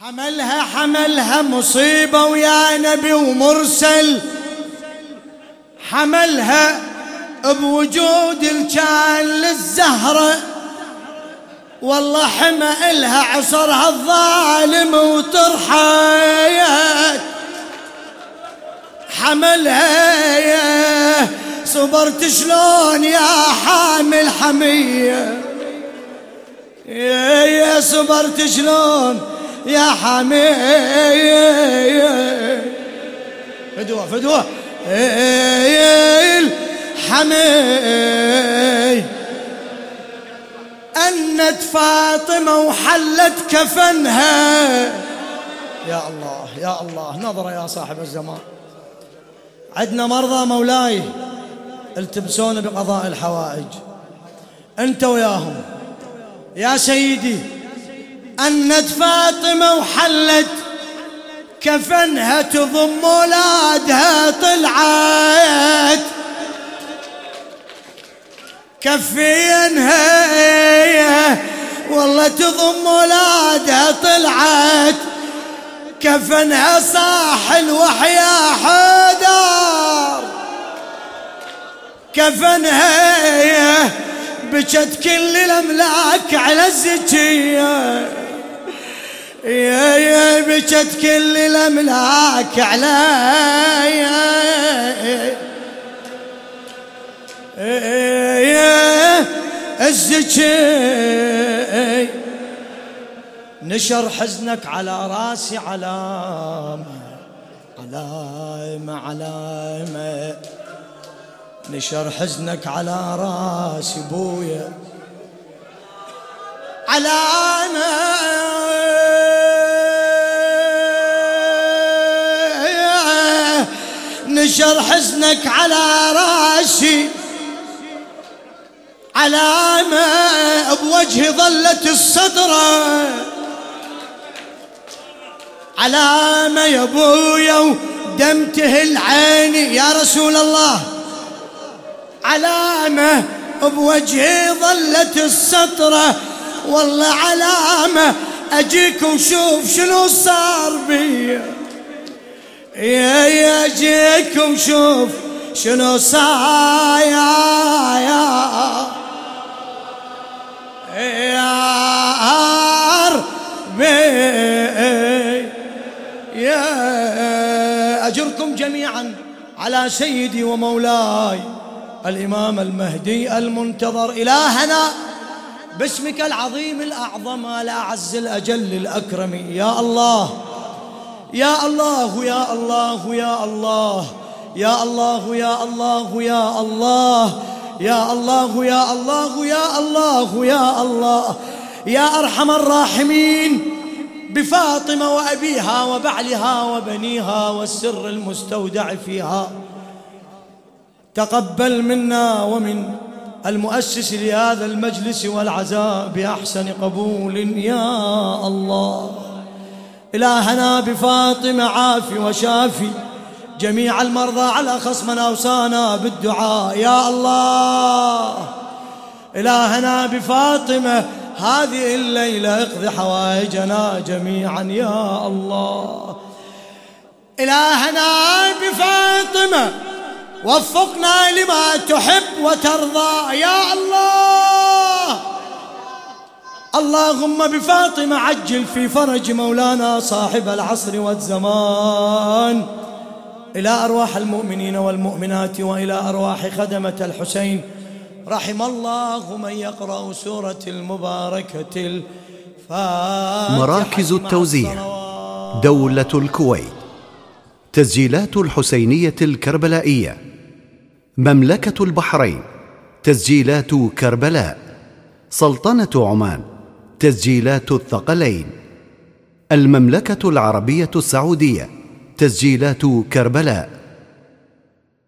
حملها حملها مصيبة ويا نبي ومرسل. حملها بوجود الكان للزهرة. والله حمى إلها عصرها الظالم وترحيت. حملها صبرت شلون يا حامل حمية. يا صبرت شلون يا حميل. فدوة فدوة. حميل. أنت فاطمة وحلت كفنها. يا الله يا الله. نظرة يا صاحب الزمان. عندنا مرضى مولاي التمسون بقضاء الحوائج. أنت وياهم. يا سيدي أنت فاطمة وحلت كفنها تضم ولادها طلعت. كفينها والله تضم ولادها طلعت. كفنها صاحل وحيا حدار كفنها بكت كل الأملاك على الزكية. يا يا بكت كل الأملاك علي. يا الزكي نشر حزنك على راسي علامة علامة علامة نشر حزنك على راسي بويا. علامة نشر حزنك على راسي. علامة بوجهي ظلت الصدرة علامة يا أبويا ودم تهل عيني يا رسول الله. علامة بوجهي ظلت السطرة والله علامة أجيك وشوف شنو صار بيه يا يا جيك وشوف شنو صاير. يا أجركم جميعا على سيدي ومولاي الإمام المهدي المنتظر إلهنا. باسمك العظيم الأعظم الأعز الأجل الأكرم. يا الله. يا الله يا الله يا الله يا الله يا الله يا الله يا الله يا الله يا الله يا الله يا أرحم الراحمين بفاطمة وأبيها وبعلها وبنيها والسر المستودع فيها تقبل منا ومن المؤسس لهذا المجلس والعزاء بأحسن قبول يا الله إلهنا بفاطمة عافي وشافي جميع المرضى على خصمنا أوصانا بالدعاء. يا الله إلهنا بفاطمة هذه الليلة اقضي حوائجنا جميعا. يا الله إلهنا بفاطمة وفقنا لما تحب وترضى. يا الله اللهم بفاطمة عجل في فرج مولانا صاحب العصر والزمان. إلى أرواح المؤمنين والمؤمنات وإلى أرواح خدمة الحسين. رحم الله من يقرأ سورة المباركة الفاتحة مراكز التوزيع. دولة الكويت. تسجيلات الحسينية الكربلائية. مملكة البحرين. تسجيلات كربلاء. سلطنة عمان. تسجيلات الثقلين. المملكة العربية السعودية تسجيلات كربلاء.